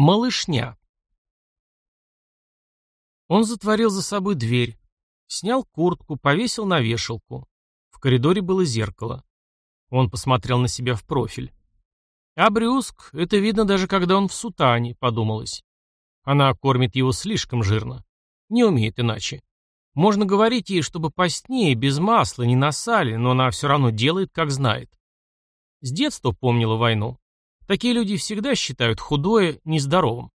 Малышня. Он затворил за собой дверь, снял куртку, повесил на вешалку. В коридоре было зеркало. Он посмотрел на себя в профиль. А это видно даже когда он в сутане, подумалось. Она кормит его слишком жирно. Не умеет иначе. Можно говорить ей, чтобы постнее, без масла, не на сале, но она все равно делает, как знает. С детства помнила войну. Такие люди всегда считают худое нездоровым.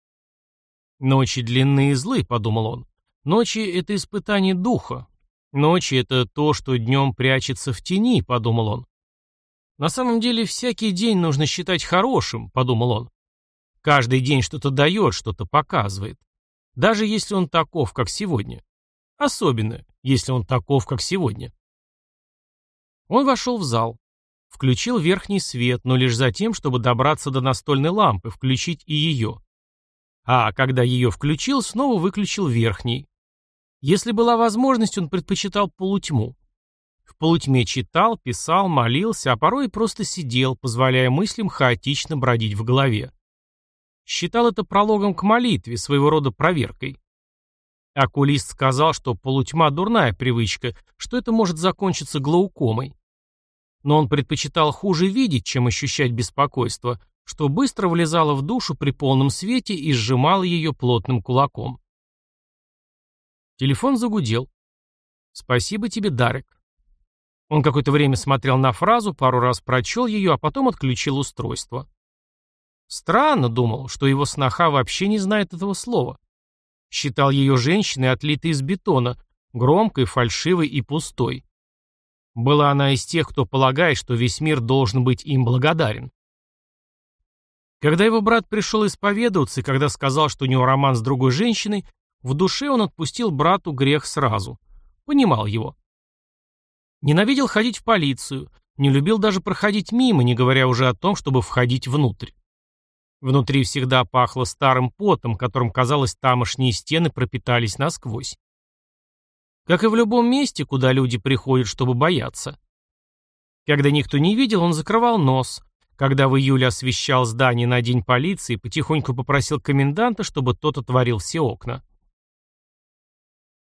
«Ночи длинные и злы», — подумал он. «Ночи — это испытание духа. Ночи — это то, что днем прячется в тени», — подумал он. «На самом деле всякий день нужно считать хорошим», — подумал он. «Каждый день что-то дает, что-то показывает. Даже если он таков, как сегодня. Особенно, если он таков, как сегодня». Он вошел в зал. Включил верхний свет, но лишь за тем, чтобы добраться до настольной лампы, включить и ее. А когда ее включил, снова выключил верхний. Если была возможность, он предпочитал полутьму. В полутьме читал, писал, молился, а порой и просто сидел, позволяя мыслям хаотично бродить в голове. Считал это прологом к молитве, своего рода проверкой. Окулист сказал, что полутьма – дурная привычка, что это может закончиться глаукомой но он предпочитал хуже видеть, чем ощущать беспокойство, что быстро влезало в душу при полном свете и сжимало ее плотным кулаком. Телефон загудел. «Спасибо тебе, Дарек». Он какое-то время смотрел на фразу, пару раз прочел ее, а потом отключил устройство. Странно, думал, что его сноха вообще не знает этого слова. Считал ее женщиной, отлитой из бетона, громкой, фальшивой и пустой. Была она из тех, кто полагает, что весь мир должен быть им благодарен. Когда его брат пришел исповедоваться, и когда сказал, что у него роман с другой женщиной, в душе он отпустил брату грех сразу. Понимал его. Ненавидел ходить в полицию, не любил даже проходить мимо, не говоря уже о том, чтобы входить внутрь. Внутри всегда пахло старым потом, которым, казалось, тамошние стены пропитались насквозь. Как и в любом месте, куда люди приходят, чтобы бояться. Когда никто не видел, он закрывал нос. Когда в июле освещал здание на день полиции, потихоньку попросил коменданта, чтобы тот отворил все окна.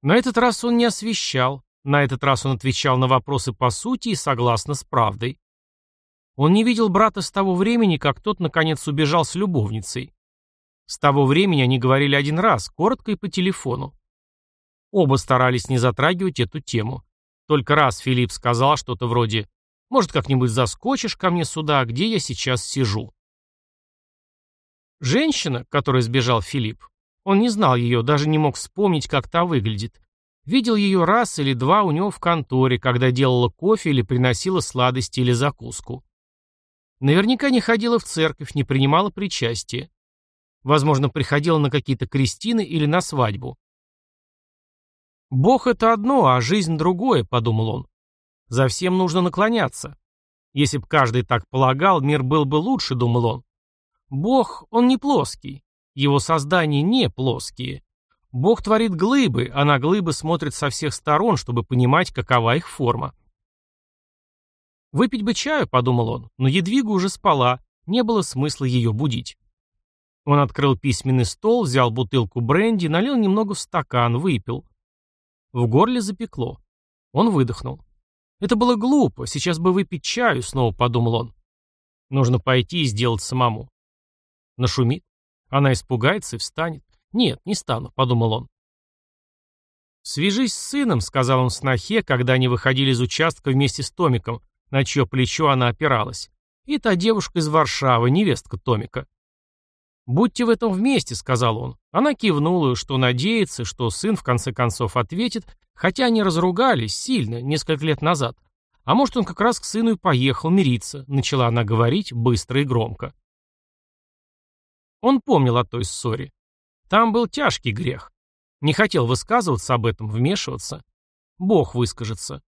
На этот раз он не освещал, на этот раз он отвечал на вопросы по сути и согласно с правдой. Он не видел брата с того времени, как тот, наконец, убежал с любовницей. С того времени они говорили один раз, коротко и по телефону. Оба старались не затрагивать эту тему. Только раз Филипп сказал что-то вроде «Может, как-нибудь заскочишь ко мне сюда, где я сейчас сижу?» Женщина, которой сбежал Филипп, он не знал ее, даже не мог вспомнить, как та выглядит. Видел ее раз или два у него в конторе, когда делала кофе или приносила сладости или закуску. Наверняка не ходила в церковь, не принимала причастие. Возможно, приходила на какие-то крестины или на свадьбу. «Бог — это одно, а жизнь — другое», — подумал он. «За всем нужно наклоняться. Если б каждый так полагал, мир был бы лучше», — думал он. «Бог, он не плоский. Его создания не плоские. Бог творит глыбы, а на глыбы смотрит со всех сторон, чтобы понимать, какова их форма». «Выпить бы чаю», — подумал он, но Едвига уже спала, не было смысла ее будить. Он открыл письменный стол, взял бутылку бренди, налил немного в стакан, выпил. В горле запекло. Он выдохнул. Это было глупо, сейчас бы выпить чаю, снова подумал он. Нужно пойти и сделать самому. Нашумит. Она испугается и встанет. Нет, не стану, подумал он. «Свяжись с сыном», — сказал он снохе, когда они выходили из участка вместе с Томиком, на чье плечо она опиралась. И та девушка из Варшавы, невестка Томика. «Будьте в этом вместе», — сказал он. Она кивнула, что надеется, что сын в конце концов ответит, хотя они разругались сильно, несколько лет назад. А может, он как раз к сыну и поехал мириться, начала она говорить быстро и громко. Он помнил о той ссоре. Там был тяжкий грех. Не хотел высказываться об этом, вмешиваться. Бог выскажется.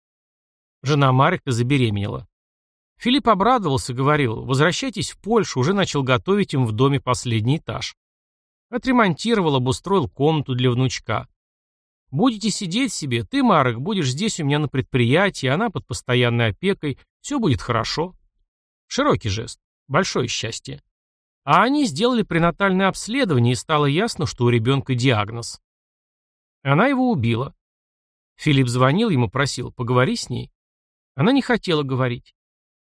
Жена Марика забеременела. Филипп обрадовался, говорил, возвращайтесь в Польшу, уже начал готовить им в доме последний этаж. Отремонтировал, обустроил комнату для внучка. Будете сидеть себе, ты, Марек, будешь здесь у меня на предприятии, она под постоянной опекой, все будет хорошо. Широкий жест, большое счастье. А они сделали пренатальное обследование, и стало ясно, что у ребенка диагноз. Она его убила. Филипп звонил ему, просил, поговори с ней. Она не хотела говорить.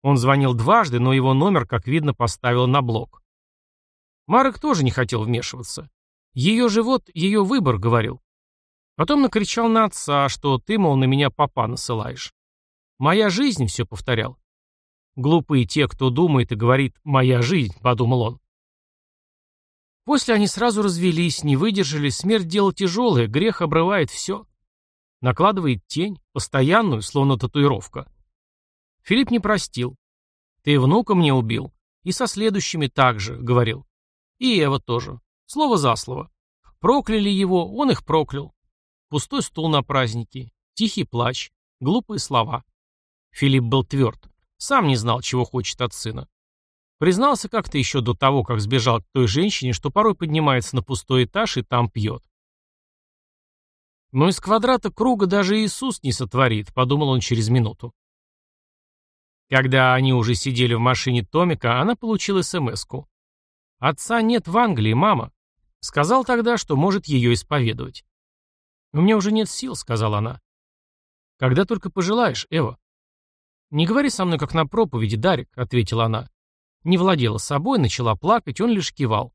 Он звонил дважды, но его номер, как видно, поставил на блок. Марек тоже не хотел вмешиваться. Ее живот, ее выбор, говорил. Потом накричал на отца, что ты, мол, на меня папа насылаешь. Моя жизнь, все повторял. Глупые те, кто думает и говорит «моя жизнь», подумал он. После они сразу развелись, не выдержали, смерть дело тяжелое, грех обрывает все. Накладывает тень, постоянную, словно татуировка. Филипп не простил. «Ты внука мне убил. И со следующими также», — говорил. И Эва тоже. Слово за слово. Прокляли его, он их проклял. Пустой стул на празднике, тихий плач, глупые слова. Филипп был тверд. Сам не знал, чего хочет от сына. Признался как-то еще до того, как сбежал к той женщине, что порой поднимается на пустой этаж и там пьет. Но из квадрата круга даже Иисус не сотворит, подумал он через минуту. Когда они уже сидели в машине Томика, она получила СМС-ку. «Отца нет в Англии, мама». Сказал тогда, что может ее исповедовать. «У меня уже нет сил», — сказала она. «Когда только пожелаешь, Эва». «Не говори со мной, как на проповеди, Дарик», — ответила она. Не владела собой, начала плакать, он лишь кивал.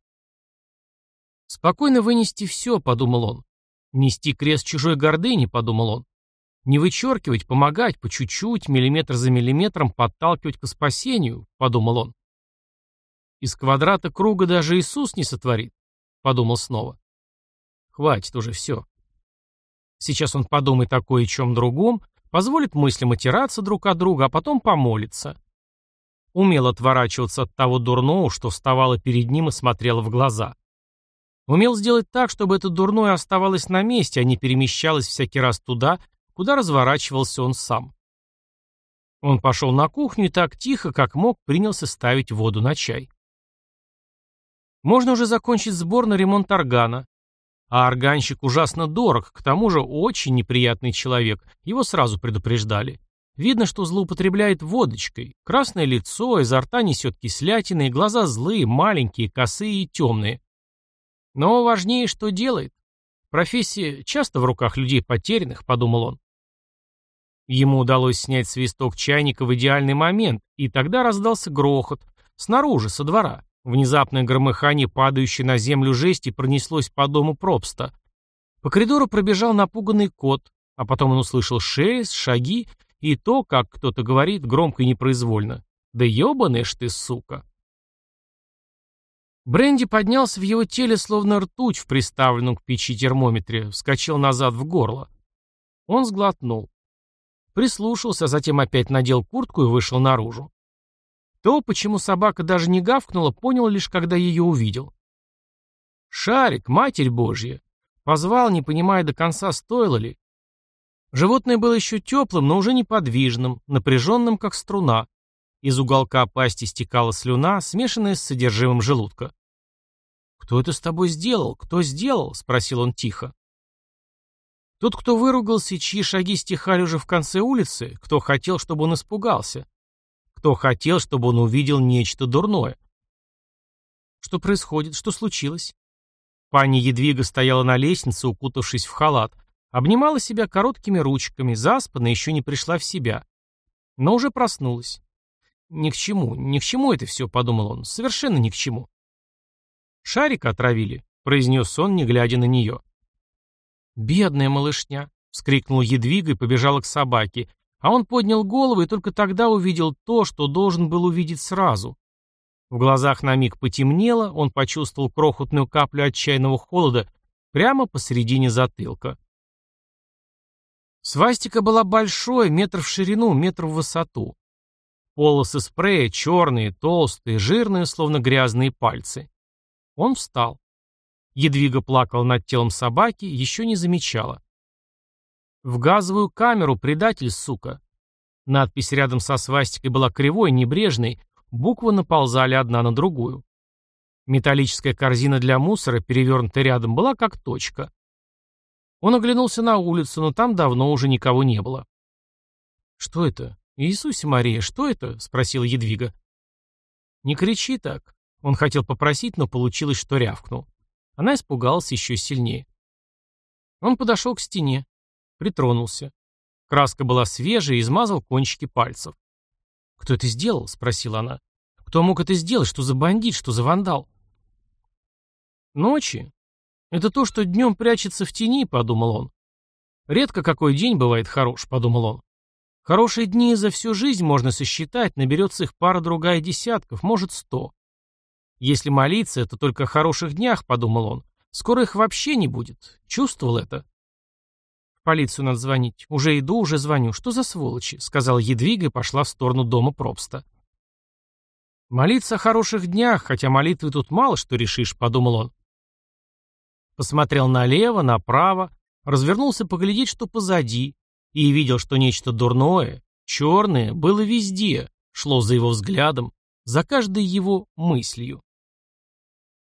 «Спокойно вынести все», — подумал он. «Нести крест чужой гордыни», — подумал он. «Не вычеркивать, помогать, по чуть-чуть, миллиметр за миллиметром подталкивать к спасению», — подумал он. «Из квадрата круга даже Иисус не сотворит», — подумал снова. «Хватит уже все». Сейчас он подумает о кое-чем другом, позволит мыслям отираться друг от друга, а потом помолится. Умел отворачиваться от того дурного, что вставало перед ним и смотрело в глаза. Умел сделать так, чтобы это дурное оставалось на месте, а не перемещалось всякий раз туда, куда разворачивался он сам. Он пошел на кухню и так тихо, как мог, принялся ставить воду на чай. Можно уже закончить сбор на ремонт органа. А органщик ужасно дорог, к тому же очень неприятный человек, его сразу предупреждали. Видно, что злоупотребляет водочкой. Красное лицо, изо рта несет кислятины, глаза злые, маленькие, косые и темные. Но важнее, что делает. Профессия часто в руках людей потерянных, подумал он. Ему удалось снять свисток чайника в идеальный момент, и тогда раздался грохот. Снаружи, со двора. Внезапное громыхание, падающей на землю жести, пронеслось по дому Пробста. По коридору пробежал напуганный кот, а потом он услышал шелест, шаги и то, как кто-то говорит, громко и непроизвольно. «Да ебаная ж ты, сука!» Бренди поднялся в его теле, словно ртуть в приставленном к печи термометре, вскочил назад в горло. Он сглотнул. Прислушался, затем опять надел куртку и вышел наружу. То, почему собака даже не гавкнула, понял лишь, когда ее увидел. «Шарик, Матерь Божья!» Позвал, не понимая до конца, стоило ли. Животное было еще теплым, но уже неподвижным, напряженным, как струна. Из уголка пасти стекала слюна, смешанная с содержимым желудка. «Кто это с тобой сделал? Кто сделал?» — спросил он тихо. Тот, кто выругался, чьи шаги стихали уже в конце улицы, кто хотел, чтобы он испугался, кто хотел, чтобы он увидел нечто дурное. Что происходит? Что случилось? Пани Едвига стояла на лестнице, укутавшись в халат, Обнимала себя короткими ручками, заспанно еще не пришла в себя. Но уже проснулась. «Ни к чему, ни к чему это все», — подумал он, — «совершенно ни к чему». «Шарика отравили», — произнес он, не глядя на нее. «Бедная малышня», — вскрикнул Едвига и побежала к собаке, а он поднял голову и только тогда увидел то, что должен был увидеть сразу. В глазах на миг потемнело, он почувствовал крохотную каплю отчаянного холода прямо посередине затылка. Свастика была большой, метр в ширину, метр в высоту. Полосы спрея черные, толстые, жирные, словно грязные пальцы. Он встал. Едвига плакала над телом собаки, еще не замечала. «В газовую камеру, предатель, сука!» Надпись рядом со свастикой была кривой, небрежной, буквы наползали одна на другую. Металлическая корзина для мусора, перевернутая рядом, была как точка. Он оглянулся на улицу, но там давно уже никого не было. «Что это? Иисусе Мария, что это?» — спросила Едвига. «Не кричи так. Он хотел попросить, но получилось, что рявкнул. Она испугалась еще сильнее. Он подошел к стене, притронулся. Краска была свежая и измазал кончики пальцев. «Кто это сделал?» — спросила она. «Кто мог это сделать? Что за бандит? Что за вандал?» «Ночи. Это то, что днем прячется в тени», — подумал он. «Редко какой день бывает хорош», — подумал он. «Хорошие дни за всю жизнь можно сосчитать, наберется их пара-другая десятков, может, сто. Если молиться, это только о хороших днях, подумал он. Скоро их вообще не будет. Чувствовал это. В полицию надо звонить. Уже иду, уже звоню. Что за сволочи? Сказала Едвига и пошла в сторону дома Пробста. Молиться о хороших днях, хотя молитвы тут мало что решишь, подумал он. Посмотрел налево, направо, развернулся поглядеть, что позади, и видел, что нечто дурное, черное, было везде, шло за его взглядом, за каждой его мыслью.